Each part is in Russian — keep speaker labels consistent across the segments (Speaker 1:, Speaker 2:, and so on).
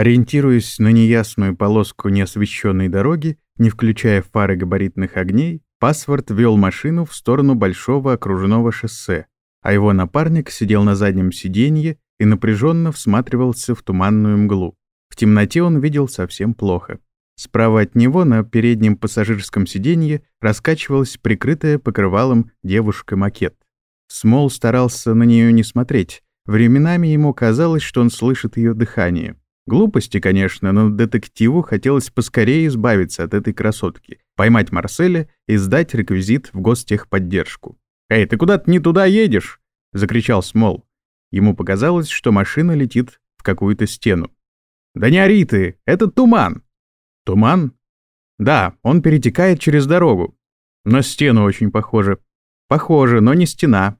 Speaker 1: Ориентируясь на неясную полоску неосвещенной дороги, не включая фары габаритных огней, Паспорт вел машину в сторону большого окружного шоссе, а его напарник сидел на заднем сиденье и напряженно всматривался в туманную мглу. В темноте он видел совсем плохо. Справа от него на переднем пассажирском сиденье раскачивалась прикрытая покрывалом девушка-макет. Смол старался на нее не смотреть. Временами ему казалось, что он слышит ее дыхание. Глупости, конечно, но детективу хотелось поскорее избавиться от этой красотки, поймать Марселя и сдать реквизит в гостехподдержку. «Эй, ты куда-то не туда едешь!» — закричал Смол. Ему показалось, что машина летит в какую-то стену. «Да не ори ты! Это туман!» «Туман?» «Да, он перетекает через дорогу. На стену очень похоже». «Похоже, но не стена.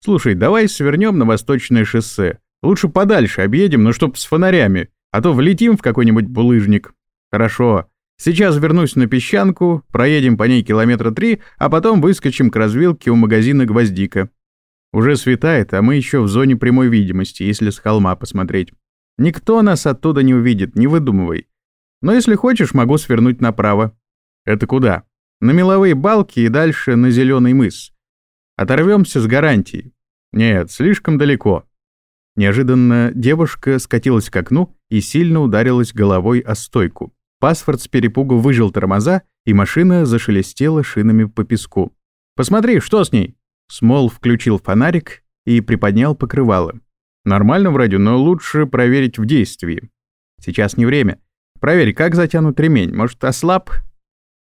Speaker 1: Слушай, давай свернем на восточное шоссе. Лучше подальше объедем, но чтоб с фонарями. А то влетим в какой-нибудь булыжник. Хорошо. Сейчас вернусь на песчанку, проедем по ней километра три, а потом выскочим к развилке у магазина «Гвоздика». Уже светает, а мы еще в зоне прямой видимости, если с холма посмотреть. Никто нас оттуда не увидит, не выдумывай. Но если хочешь, могу свернуть направо. Это куда? На меловые балки и дальше на зеленый мыс. Оторвемся с гарантией. Нет, слишком далеко. Неожиданно девушка скатилась к окну и сильно ударилась головой о стойку. Паспорт с перепугу выжил тормоза, и машина зашелестела шинами по песку. «Посмотри, что с ней?» Смол включил фонарик и приподнял покрывало. «Нормально вроде, но лучше проверить в действии. Сейчас не время. Проверь, как затянут ремень. Может, ослаб?»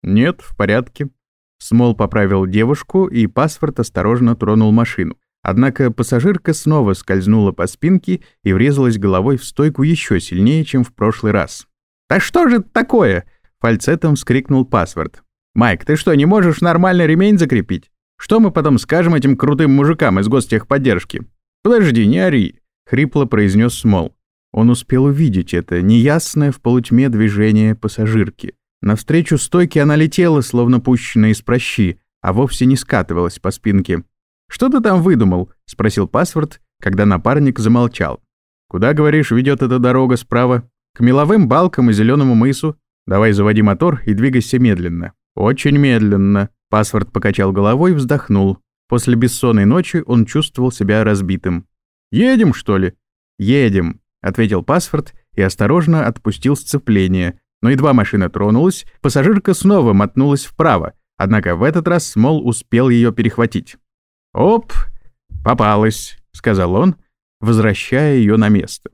Speaker 1: «Нет, в порядке». Смол поправил девушку, и паспорт осторожно тронул машину. Однако пассажирка снова скользнула по спинке и врезалась головой в стойку еще сильнее, чем в прошлый раз. «Да что же это такое?» — фальцетом вскрикнул паспорт. «Майк, ты что, не можешь нормально ремень закрепить? Что мы потом скажем этим крутым мужикам из гостехподдержки?» «Подожди, не ори», — хрипло произнес Смол. Он успел увидеть это неясное в полутьме движение пассажирки. Навстречу стойке она летела, словно пущенная из прощи, а вовсе не скатывалась по спинке. «Что ты там выдумал?» — спросил паспорт, когда напарник замолчал. «Куда, говоришь, ведет эта дорога справа?» «К меловым балкам и зеленому мысу. Давай заводи мотор и двигайся медленно». «Очень медленно», — паспорт покачал головой и вздохнул. После бессонной ночи он чувствовал себя разбитым. «Едем, что ли?» «Едем», — ответил паспорт и осторожно отпустил сцепление. Но едва машина тронулась, пассажирка снова мотнулась вправо, однако в этот раз Смол успел ее перехватить. «Оп, попалась», — сказал он, возвращая ее на место.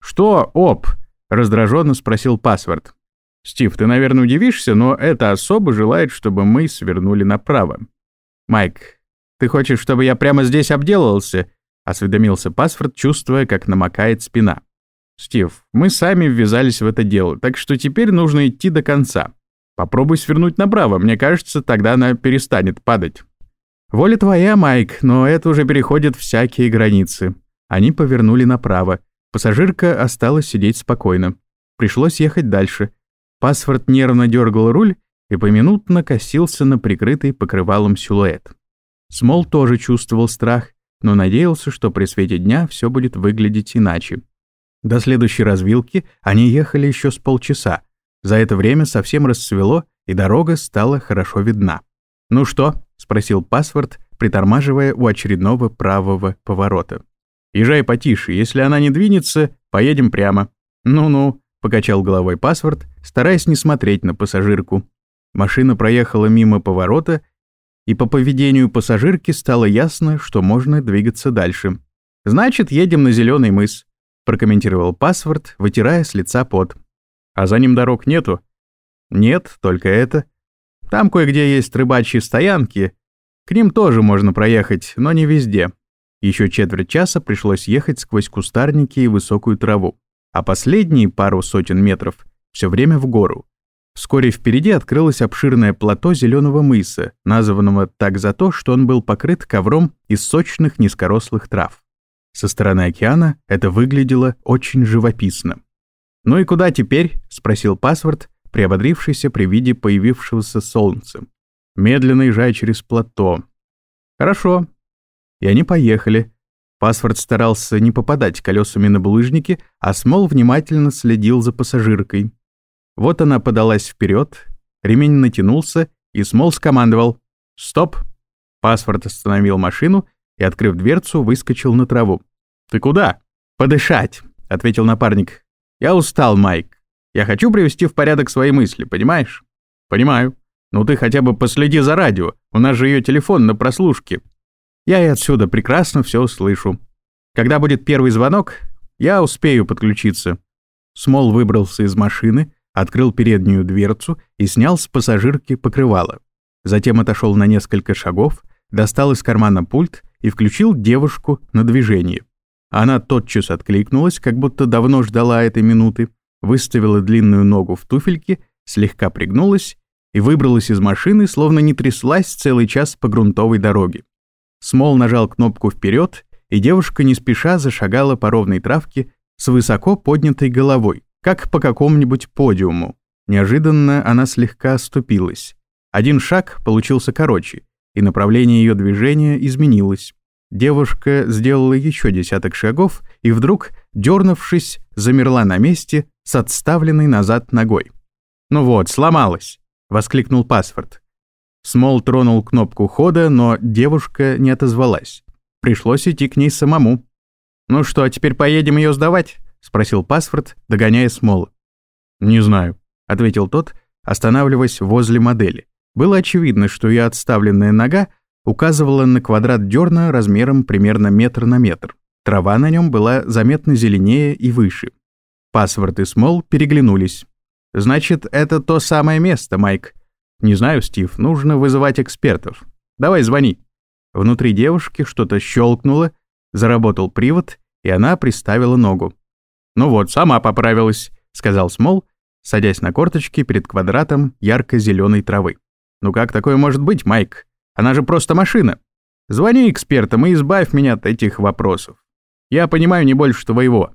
Speaker 1: «Что, оп?» — раздраженно спросил паспорт. «Стив, ты, наверное, удивишься, но эта особа желает, чтобы мы свернули направо». «Майк, ты хочешь, чтобы я прямо здесь обделался?» — осведомился паспорт, чувствуя, как намокает спина. «Стив, мы сами ввязались в это дело, так что теперь нужно идти до конца. Попробуй свернуть направо, мне кажется, тогда она перестанет падать». «Воля твоя, Майк, но это уже переходит всякие границы». Они повернули направо. Пассажирка осталась сидеть спокойно. Пришлось ехать дальше. Паспорт нервно дергал руль и поминутно косился на прикрытый покрывалом силуэт. Смол тоже чувствовал страх, но надеялся, что при свете дня все будет выглядеть иначе. До следующей развилки они ехали еще с полчаса. За это время совсем расцвело, и дорога стала хорошо видна. «Ну что?» — спросил паспорт, притормаживая у очередного правого поворота. «Езжай потише, если она не двинется, поедем прямо». «Ну-ну», — покачал головой паспорт, стараясь не смотреть на пассажирку. Машина проехала мимо поворота, и по поведению пассажирки стало ясно, что можно двигаться дальше. «Значит, едем на Зеленый мыс», — прокомментировал паспорт, вытирая с лица пот. «А за ним дорог нету?» «Нет, только это», там кое-где есть рыбачьи стоянки. К ним тоже можно проехать, но не везде. Еще четверть часа пришлось ехать сквозь кустарники и высокую траву. А последние пару сотен метров все время в гору. Вскоре впереди открылось обширное плато зеленого мыса, названного так за то, что он был покрыт ковром из сочных низкорослых трав. Со стороны океана это выглядело очень живописно. «Ну и куда теперь?» — спросил паспорт, приободрившийся при виде появившегося солнца. Медленно езжая через плато. Хорошо. И они поехали. Паспорт старался не попадать колесами на булыжники, а Смол внимательно следил за пассажиркой. Вот она подалась вперед, ремень натянулся, и Смол скомандовал «Стоп!». Паспорт остановил машину и, открыв дверцу, выскочил на траву. «Ты куда?» «Подышать», — ответил напарник. «Я устал, Майк. Я хочу привести в порядок свои мысли, понимаешь?» «Понимаю. Ну ты хотя бы последи за радио, у нас же ее телефон на прослушке». «Я и отсюда прекрасно все услышу. Когда будет первый звонок, я успею подключиться». Смол выбрался из машины, открыл переднюю дверцу и снял с пассажирки покрывало. Затем отошел на несколько шагов, достал из кармана пульт и включил девушку на движение. Она тотчас откликнулась, как будто давно ждала этой минуты, выставила длинную ногу в туфельке, слегка пригнулась и выбралась из машины, словно не тряслась целый час по грунтовой дороге. Смол нажал кнопку вперед, и девушка не спеша зашагала по ровной травке с высоко поднятой головой, как по какому-нибудь подиуму. Неожиданно она слегка оступилась. Один шаг получился короче, и направление ее движения изменилось. Девушка сделала еще десяток шагов и вдруг, дернувшись, замерла на месте с отставленной назад ногой. «Ну вот, сломалась!» — воскликнул паспорт. Смол тронул кнопку хода, но девушка не отозвалась. Пришлось идти к ней самому. «Ну что, теперь поедем ее сдавать?» — спросил паспорт, догоняя Смола. «Не знаю», — ответил тот, останавливаясь возле модели. Было очевидно, что ее отставленная нога указывала на квадрат дерна размером примерно метр на метр. Трава на нем была заметно зеленее и выше. Паспорт и Смол переглянулись. «Значит, это то самое место, Майк». «Не знаю, Стив, нужно вызывать экспертов. Давай звони». Внутри девушки что-то щелкнуло, заработал привод, и она приставила ногу. «Ну вот, сама поправилась», — сказал Смол, садясь на корточки перед квадратом ярко-зеленой травы. «Ну как такое может быть, Майк? Она же просто машина. Звони экспертам и избавь меня от этих вопросов. Я понимаю не больше твоего.